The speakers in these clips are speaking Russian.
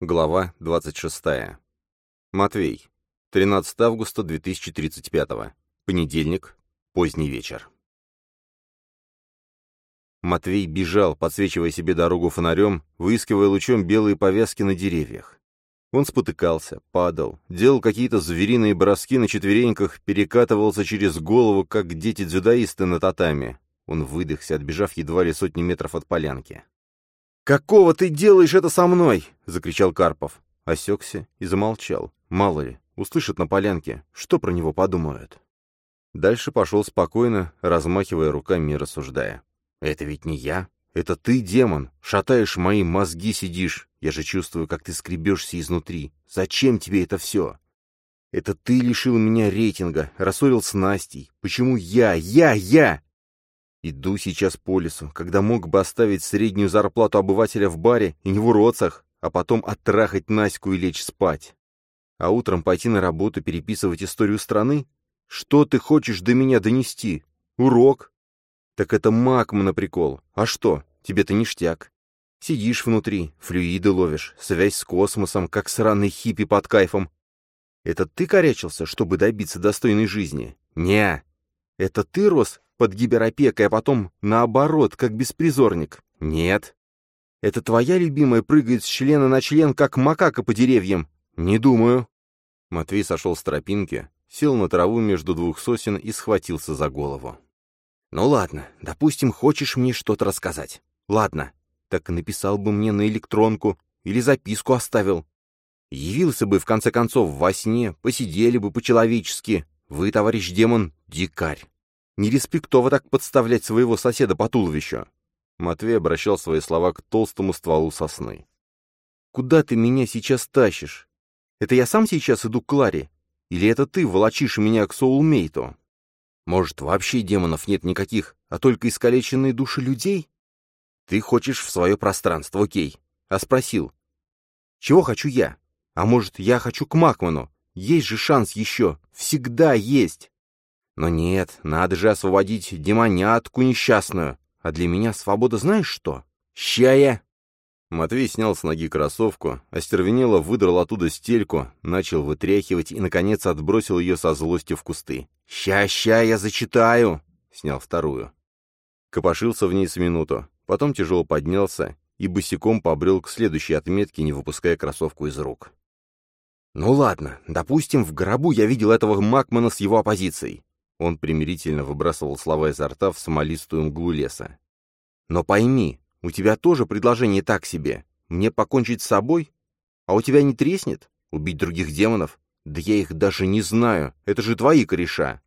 Глава 26. Матвей. 13 августа 2035. Понедельник. Поздний вечер. Матвей бежал, подсвечивая себе дорогу фонарем, выискивая лучом белые повязки на деревьях. Он спотыкался, падал, делал какие-то звериные броски на четвереньках, перекатывался через голову, как дети-дзюдоисты на татами. Он выдохся, отбежав едва ли сотни метров от полянки. «Какого ты делаешь это со мной?» — закричал Карпов. Осекся и замолчал. Мало ли, услышат на полянке, что про него подумают. Дальше пошел спокойно, размахивая руками и рассуждая. «Это ведь не я. Это ты, демон. Шатаешь мои мозги, сидишь. Я же чувствую, как ты скребешься изнутри. Зачем тебе это все? Это ты лишил меня рейтинга, рассорил с Настей. Почему я, я, я? Иду сейчас по лесу, когда мог бы оставить среднюю зарплату обывателя в баре и не в уродцах, а потом оттрахать Наську и лечь спать. А утром пойти на работу переписывать историю страны? Что ты хочешь до меня донести? Урок? Так это Макмана прикол. А что, тебе-то ништяк. Сидишь внутри, флюиды ловишь, связь с космосом, как сраный хиппи под кайфом. Это ты корячился, чтобы добиться достойной жизни? Не. Это ты рос под гиперопекой, а потом наоборот, как беспризорник? Нет. Это твоя любимая прыгает с члена на член, как макака по деревьям? Не думаю. Матвей сошел с тропинки, сел на траву между двух сосен и схватился за голову. «Ну ладно, допустим, хочешь мне что-то рассказать. Ладно, так написал бы мне на электронку или записку оставил. Явился бы, в конце концов, во сне, посидели бы по-человечески. Вы, товарищ демон, дикарь. Не респектово так подставлять своего соседа по туловищу. Матвей обращал свои слова к толстому стволу сосны. «Куда ты меня сейчас тащишь? Это я сам сейчас иду к Кларе? Или это ты волочишь меня к соулмейту? Может, вообще демонов нет никаких, а только искалеченные души людей? Ты хочешь в свое пространство, окей. А спросил, чего хочу я? А может, я хочу к Макману? Есть же шанс еще, всегда есть. Но нет, надо же освободить демонятку несчастную. А для меня свобода знаешь что? Щая!» Матвей снял с ноги кроссовку, остервенело выдрал оттуда стельку, начал вытряхивать и, наконец, отбросил ее со злостью в кусты. «Ща-ща, я зачитаю!» — снял вторую. Копошился в ней с минуту, потом тяжело поднялся и босиком побрел к следующей отметке, не выпуская кроссовку из рук. «Ну ладно, допустим, в гробу я видел этого Макмана с его оппозицией. Он примирительно выбрасывал слова изо рта в смолистую мглу леса. «Но пойми, у тебя тоже предложение так себе. Мне покончить с собой? А у тебя не треснет? Убить других демонов? Да я их даже не знаю. Это же твои кореша».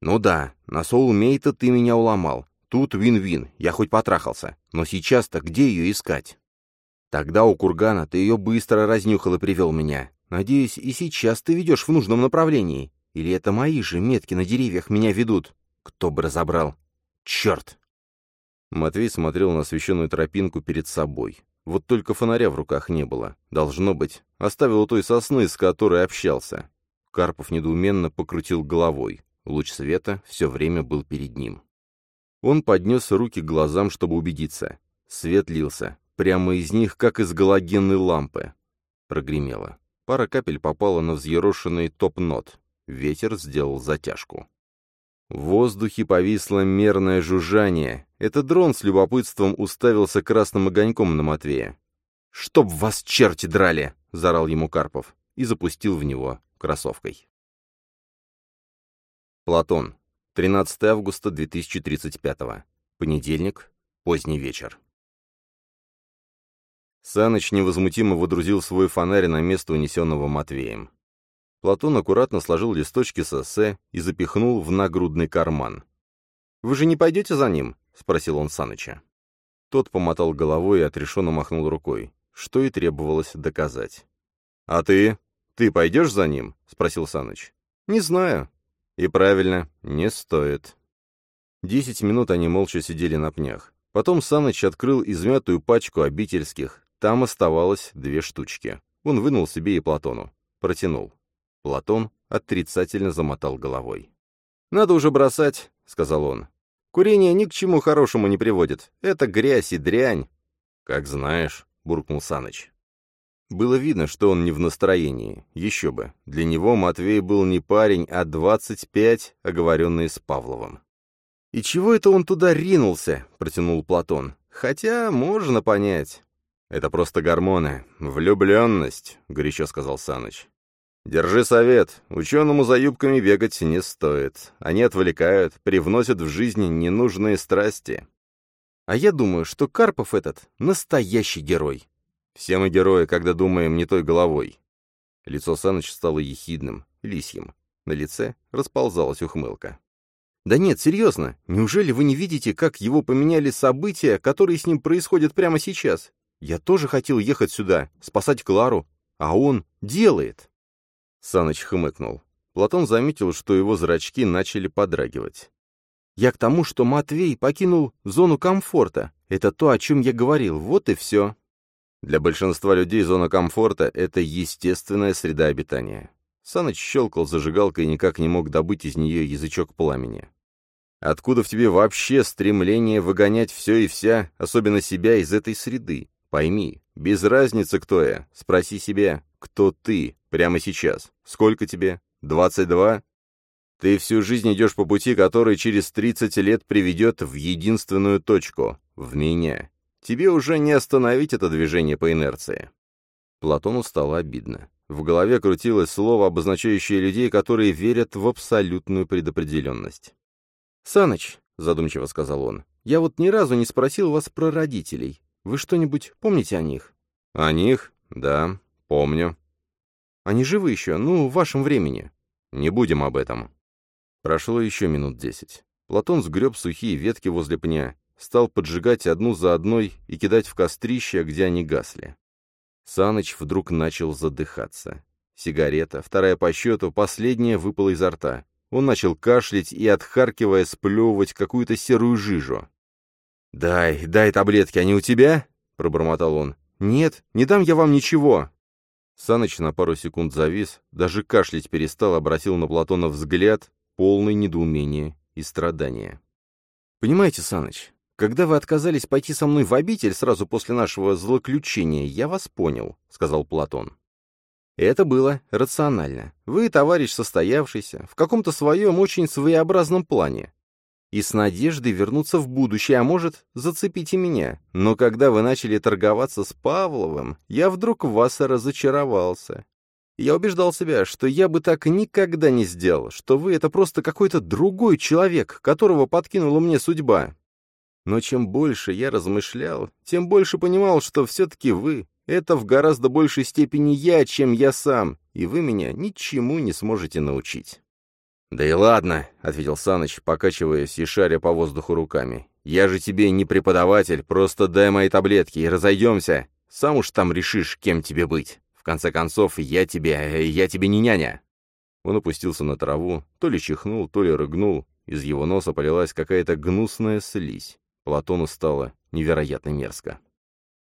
«Ну да, на соулмейта ты меня уломал. Тут вин-вин, я хоть потрахался. Но сейчас-то где ее искать?» «Тогда у кургана ты ее быстро разнюхал и привел меня. Надеюсь, и сейчас ты ведешь в нужном направлении. Или это мои же метки на деревьях меня ведут? Кто бы разобрал? Черт!» Матвей смотрел на освещенную тропинку перед собой. Вот только фонаря в руках не было. Должно быть, оставил у той сосны, с которой общался. Карпов недоуменно покрутил головой. Луч света все время был перед ним. Он поднес руки к глазам, чтобы убедиться. Свет лился. Прямо из них, как из галогенной лампы. Прогремело. Пара капель попала на взъерошенный топ-нот. Ветер сделал затяжку. В воздухе повисло мерное жужжание. Этот дрон с любопытством уставился красным огоньком на Матвея. «Чтоб вас черти драли!» — заорал ему Карпов и запустил в него кроссовкой. Платон. 13 августа 2035. Понедельник. Поздний вечер. Саныч невозмутимо водрузил свой фонарь на место, унесенного Матвеем. Платон аккуратно сложил листочки с эссе и запихнул в нагрудный карман. «Вы же не пойдете за ним?» — спросил он Саныча. Тот помотал головой и отрешенно махнул рукой, что и требовалось доказать. «А ты? Ты пойдешь за ним?» — спросил Саныч. «Не знаю». «И правильно, не стоит». Десять минут они молча сидели на пнях. Потом Саныч открыл измятую пачку обительских. Там оставалось две штучки. Он вынул себе и Платону. Протянул. Платон отрицательно замотал головой. «Надо уже бросать», — сказал он. «Курение ни к чему хорошему не приводит. Это грязь и дрянь». «Как знаешь», — буркнул Саныч. Было видно, что он не в настроении. Еще бы. Для него Матвей был не парень, а двадцать пять, оговоренные с Павловым. «И чего это он туда ринулся?» — протянул Платон. «Хотя можно понять». «Это просто гормоны. Влюбленность», — горячо сказал Саныч. «Держи совет. Ученому за юбками бегать не стоит. Они отвлекают, привносят в жизнь ненужные страсти». «А я думаю, что Карпов этот — настоящий герой». «Все мы герои, когда думаем не той головой». Лицо Саныча стало ехидным, лисьим. На лице расползалась ухмылка. Да нет, серьезно, неужели вы не видите, как его поменяли события, которые с ним происходят прямо сейчас? Я тоже хотел ехать сюда, спасать Клару, а он делает. Саныч хмыкнул. Платон заметил, что его зрачки начали подрагивать. «Я к тому, что Матвей покинул зону комфорта. Это то, о чем я говорил, вот и все». Для большинства людей зона комфорта — это естественная среда обитания. Саныч щелкал зажигалкой и никак не мог добыть из нее язычок пламени. «Откуда в тебе вообще стремление выгонять все и вся, особенно себя, из этой среды? Пойми, без разницы, кто я. Спроси себя, кто ты прямо сейчас. Сколько тебе? Двадцать два? Ты всю жизнь идешь по пути, который через тридцать лет приведет в единственную точку — в меня. Тебе уже не остановить это движение по инерции». Платону стало обидно. В голове крутилось слово, обозначающее людей, которые верят в абсолютную предопределенность. «Саныч», — задумчиво сказал он, — «я вот ни разу не спросил вас про родителей. Вы что-нибудь помните о них?» «О них? Да, помню». «Они живы еще, ну, в вашем времени». «Не будем об этом». Прошло еще минут десять. Платон сгреб сухие ветки возле пня, стал поджигать одну за одной и кидать в кострище, где они гасли. Саныч вдруг начал задыхаться. Сигарета, вторая по счету, последняя выпала изо рта. Он начал кашлять и, отхаркивая, сплевывать какую-то серую жижу. «Дай, дай таблетки, они у тебя?» — пробормотал он. «Нет, не дам я вам ничего!» Саныч на пару секунд завис, даже кашлять перестал, обратил на Платона взгляд, полный недоумения и страдания. «Понимаете, Саныч, когда вы отказались пойти со мной в обитель сразу после нашего злоключения, я вас понял», — сказал Платон. Это было рационально. Вы, товарищ состоявшийся, в каком-то своем очень своеобразном плане. И с надеждой вернуться в будущее, а может, зацепить и меня. Но когда вы начали торговаться с Павловым, я вдруг в вас разочаровался. Я убеждал себя, что я бы так никогда не сделал, что вы — это просто какой-то другой человек, которого подкинула мне судьба. Но чем больше я размышлял, тем больше понимал, что все-таки вы это в гораздо большей степени я, чем я сам, и вы меня ничему не сможете научить». «Да и ладно», — ответил Саныч, покачиваясь и шаря по воздуху руками. «Я же тебе не преподаватель, просто дай мои таблетки и разойдемся. Сам уж там решишь, кем тебе быть. В конце концов, я тебе... я тебе не няня». Он опустился на траву, то ли чихнул, то ли рыгнул. Из его носа полилась какая-то гнусная слизь. Платону стало невероятно мерзко.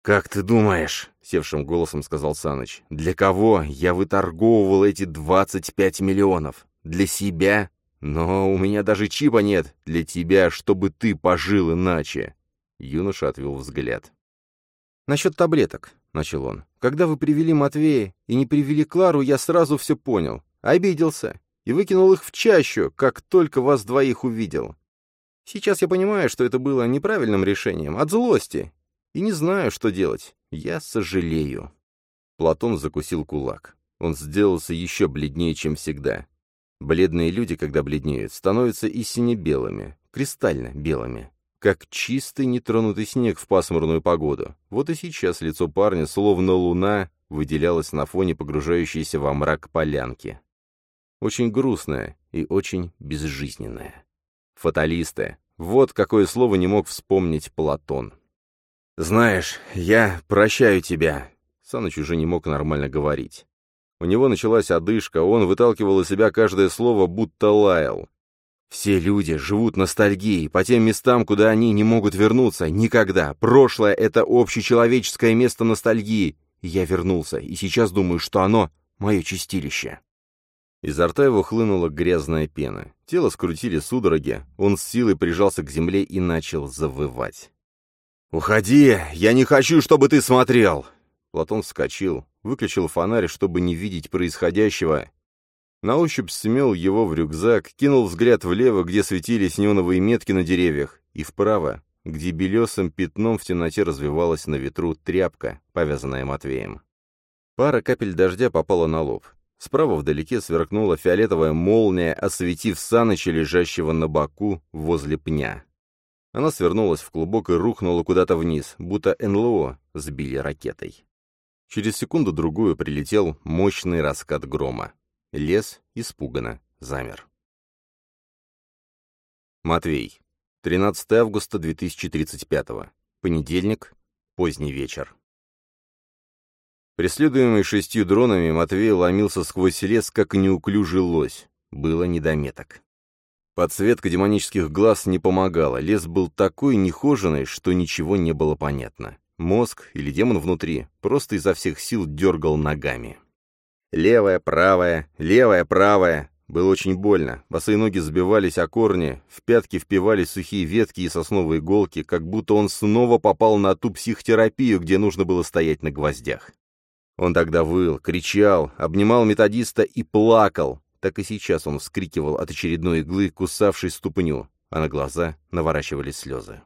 «Как ты думаешь?» — севшим голосом сказал Саныч. «Для кого я выторговывал эти двадцать пять миллионов? Для себя? Но у меня даже чипа нет. Для тебя, чтобы ты пожил иначе!» Юноша отвел взгляд. «Насчет таблеток», — начал он. «Когда вы привели Матвея и не привели Клару, я сразу все понял. Обиделся и выкинул их в чащу, как только вас двоих увидел. Сейчас я понимаю, что это было неправильным решением, от злости, и не знаю, что делать. Я сожалею». Платон закусил кулак. Он сделался еще бледнее, чем всегда. Бледные люди, когда бледнеют, становятся истинно белыми, кристально белыми, как чистый нетронутый снег в пасмурную погоду. Вот и сейчас лицо парня, словно луна, выделялось на фоне погружающейся во мрак полянки. Очень грустное и очень безжизненное. Фаталисты. Вот какое слово не мог вспомнить Платон. «Знаешь, я прощаю тебя». Саныч уже не мог нормально говорить. У него началась одышка, он выталкивал из себя каждое слово, будто лаял. Все люди живут ностальгией по тем местам, куда они не могут вернуться. Никогда. Прошлое — это общечеловеческое место ностальгии. я вернулся, и сейчас думаю, что оно — мое чистилище. Изо рта его хлынула грязная пена. Тело скрутили судороги, он с силой прижался к земле и начал завывать. «Уходи! Я не хочу, чтобы ты смотрел!» Платон вскочил, выключил фонарь, чтобы не видеть происходящего. На ощупь смел его в рюкзак, кинул взгляд влево, где светились неоновые метки на деревьях, и вправо, где белесым пятном в темноте развивалась на ветру тряпка, повязанная Матвеем. Пара капель дождя попала на лоб. Справа вдалеке сверкнула фиолетовая молния, осветив Саныча, лежащего на боку возле пня. Она свернулась в клубок и рухнула куда-то вниз, будто НЛО сбили ракетой. Через секунду-другую прилетел мощный раскат грома. Лес испуганно замер. Матвей. 13 августа 2035. Понедельник. Поздний вечер. Преследуемый шестью дронами, Матвей ломился сквозь лес, как неуклюжий лось. Было недометок. Подсветка демонических глаз не помогала, лес был такой нехоженный, что ничего не было понятно. Мозг или демон внутри просто изо всех сил дергал ногами. Левая, правая, левая, правая. Было очень больно. Босые ноги сбивались о корни, в пятки впивались сухие ветки и сосновые иголки, как будто он снова попал на ту психотерапию, где нужно было стоять на гвоздях. Он тогда выл, кричал, обнимал методиста и плакал, так и сейчас он вскрикивал от очередной иглы, кусавшей ступню, а на глаза наворачивались слезы.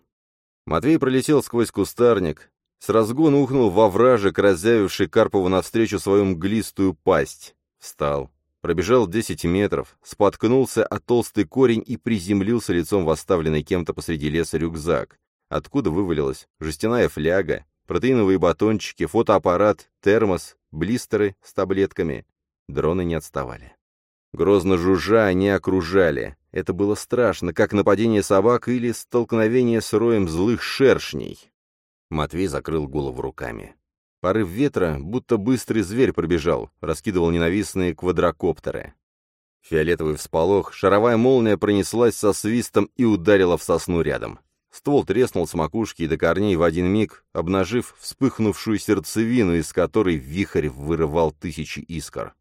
Матвей пролетел сквозь кустарник, с разгона ухнул во вражек, разъявивший Карпову навстречу свою мглистую пасть. Встал, пробежал десять метров, споткнулся о толстый корень и приземлился лицом в оставленный кем-то посреди леса рюкзак, откуда вывалилась жестяная фляга, протеиновые батончики, фотоаппарат, термос, блистеры с таблетками. Дроны не отставали. Грозно жужжа они окружали. Это было страшно, как нападение собак или столкновение с роем злых шершней. Матвей закрыл голову руками. Порыв ветра, будто быстрый зверь пробежал, раскидывал ненавистные квадрокоптеры. Фиолетовый всполох, шаровая молния пронеслась со свистом и ударила в сосну рядом. Ствол треснул с макушки и до корней в один миг, обнажив вспыхнувшую сердцевину, из которой вихрь вырывал тысячи искр.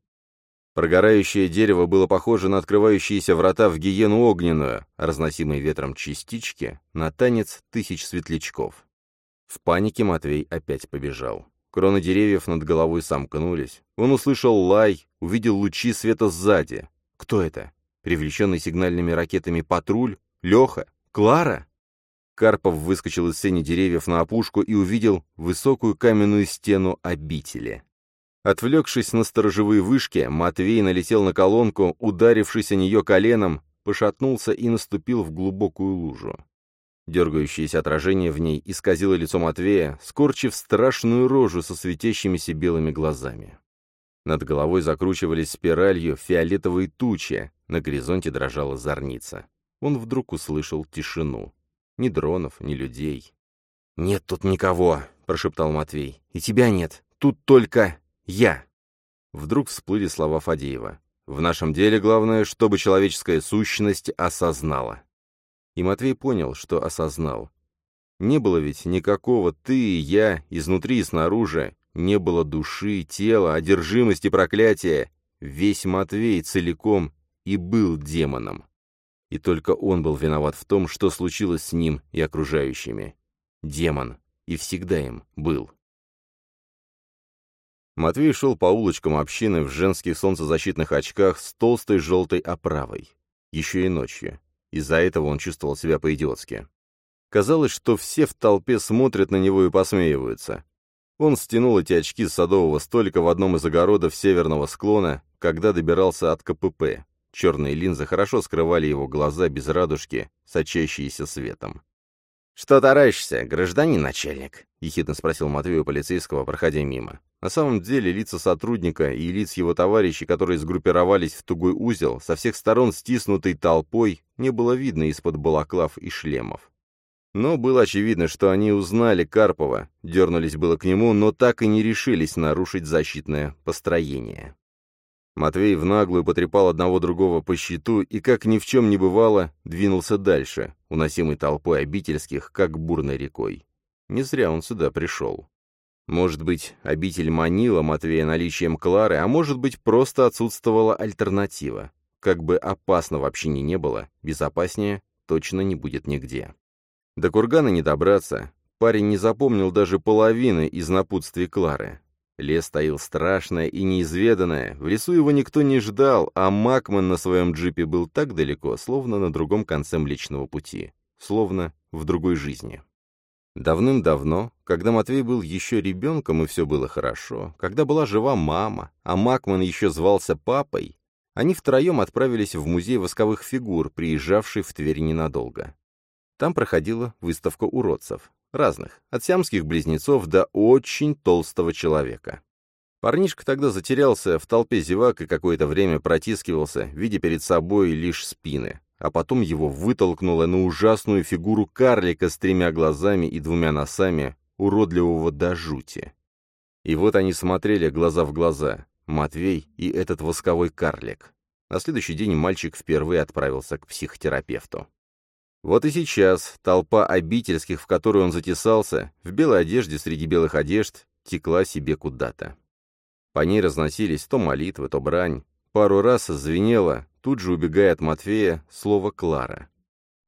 Прогорающее дерево было похоже на открывающиеся врата в гиену огненную, разносимые ветром частички, на танец тысяч светлячков. В панике Матвей опять побежал. Кроны деревьев над головой сомкнулись. Он услышал лай, увидел лучи света сзади. Кто это? Привлеченный сигнальными ракетами патруль? Леха? Клара? Карпов выскочил из сени деревьев на опушку и увидел высокую каменную стену обители. Отвлекшись на сторожевые вышки, Матвей налетел на колонку, ударившись о нее коленом, пошатнулся и наступил в глубокую лужу. Дергающееся отражение в ней исказило лицо Матвея, скорчив страшную рожу со светящимися белыми глазами. Над головой закручивались спиралью фиолетовые тучи, на горизонте дрожала зорница. Он вдруг услышал тишину. Ни дронов, ни людей. «Нет тут никого», — прошептал Матвей. «И тебя нет. Тут только я!» Вдруг всплыли слова Фадеева. «В нашем деле главное, чтобы человеческая сущность осознала». И Матвей понял, что осознал. Не было ведь никакого «ты» и «я» изнутри и снаружи, не было души, тела, одержимости, проклятия. Весь Матвей целиком и был демоном. И только он был виноват в том, что случилось с ним и окружающими. Демон. И всегда им был. Матвей шел по улочкам общины в женских солнцезащитных очках с толстой желтой оправой. Еще и ночью. Из-за этого он чувствовал себя по-идиотски. Казалось, что все в толпе смотрят на него и посмеиваются. Он стянул эти очки с садового столика в одном из огородов северного склона, когда добирался от КПП. Черные линзы хорошо скрывали его глаза без радужки, сочащиеся светом. «Что таращишься, гражданин начальник?» — ехидно спросил Матвей у полицейского, проходя мимо. На самом деле лица сотрудника и лиц его товарищей, которые сгруппировались в тугой узел, со всех сторон стиснутой толпой, не было видно из-под балаклав и шлемов. Но было очевидно, что они узнали Карпова, дернулись было к нему, но так и не решились нарушить защитное построение. Матвей в наглую потрепал одного другого по щиту и, как ни в чем не бывало, двинулся дальше, уносимый толпой обительских, как бурной рекой. Не зря он сюда пришел. Может быть, обитель манила Матвея наличием Клары, а может быть, просто отсутствовала альтернатива. Как бы опасно в общине не было, безопаснее точно не будет нигде. До кургана не добраться. Парень не запомнил даже половины из напутствий Клары. Лес стоял страшное и неизведанное, в лесу его никто не ждал, а Макман на своем джипе был так далеко, словно на другом конце Млечного Пути, словно в другой жизни. Давным-давно, когда Матвей был еще ребенком и все было хорошо, когда была жива мама, а Макман еще звался папой, они втроем отправились в музей восковых фигур, приезжавший в Тверь ненадолго. Там проходила выставка уродцев, разных, от сиамских близнецов до очень толстого человека. Парнишка тогда затерялся в толпе зевак и какое-то время протискивался, видя перед собой лишь спины, а потом его вытолкнуло на ужасную фигуру карлика с тремя глазами и двумя носами, уродливого до жути. И вот они смотрели глаза в глаза, Матвей и этот восковой карлик. На следующий день мальчик впервые отправился к психотерапевту. Вот и сейчас толпа обительских, в которую он затесался, в белой одежде среди белых одежд, текла себе куда-то. По ней разносились то молитвы, то брань. Пару раз звенело, тут же убегая от Матвея, слово «Клара».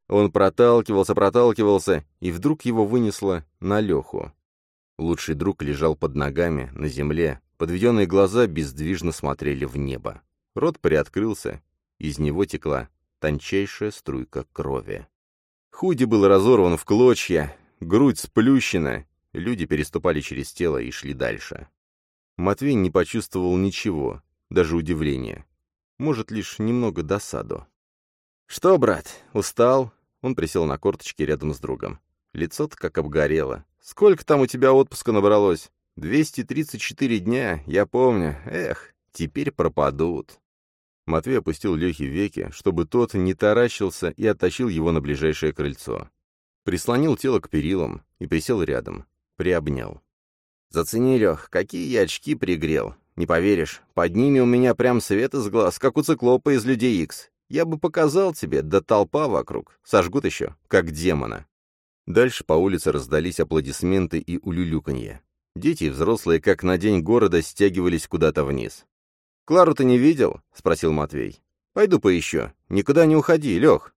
Он проталкивался, проталкивался, и вдруг его вынесло на Леху. Лучший друг лежал под ногами, на земле, подведенные глаза бездвижно смотрели в небо. Рот приоткрылся, из него текла тончайшая струйка крови. Худи был разорван в клочья, грудь сплющена, люди переступали через тело и шли дальше. Матвей не почувствовал ничего, даже удивления может, лишь немного досаду. «Что, брат, устал?» Он присел на корточки рядом с другом. Лицо-то как обгорело. «Сколько там у тебя отпуска набралось?» «234 дня, я помню. Эх, теперь пропадут». Матвей опустил Лехе веки, чтобы тот не таращился и оттащил его на ближайшее крыльцо. Прислонил тело к перилам и присел рядом. Приобнял. «Зацени, Лех, какие я очки пригрел. Не поверишь, под ними у меня прям свет из глаз, как у циклопа из Людей Икс. Я бы показал тебе, да толпа вокруг. Сожгут еще, как демона». Дальше по улице раздались аплодисменты и улюлюканье. Дети и взрослые, как на день города, стягивались куда-то вниз. «Клару ты не видел?» — спросил Матвей. «Пойду поищу. Никуда не уходи, Лех».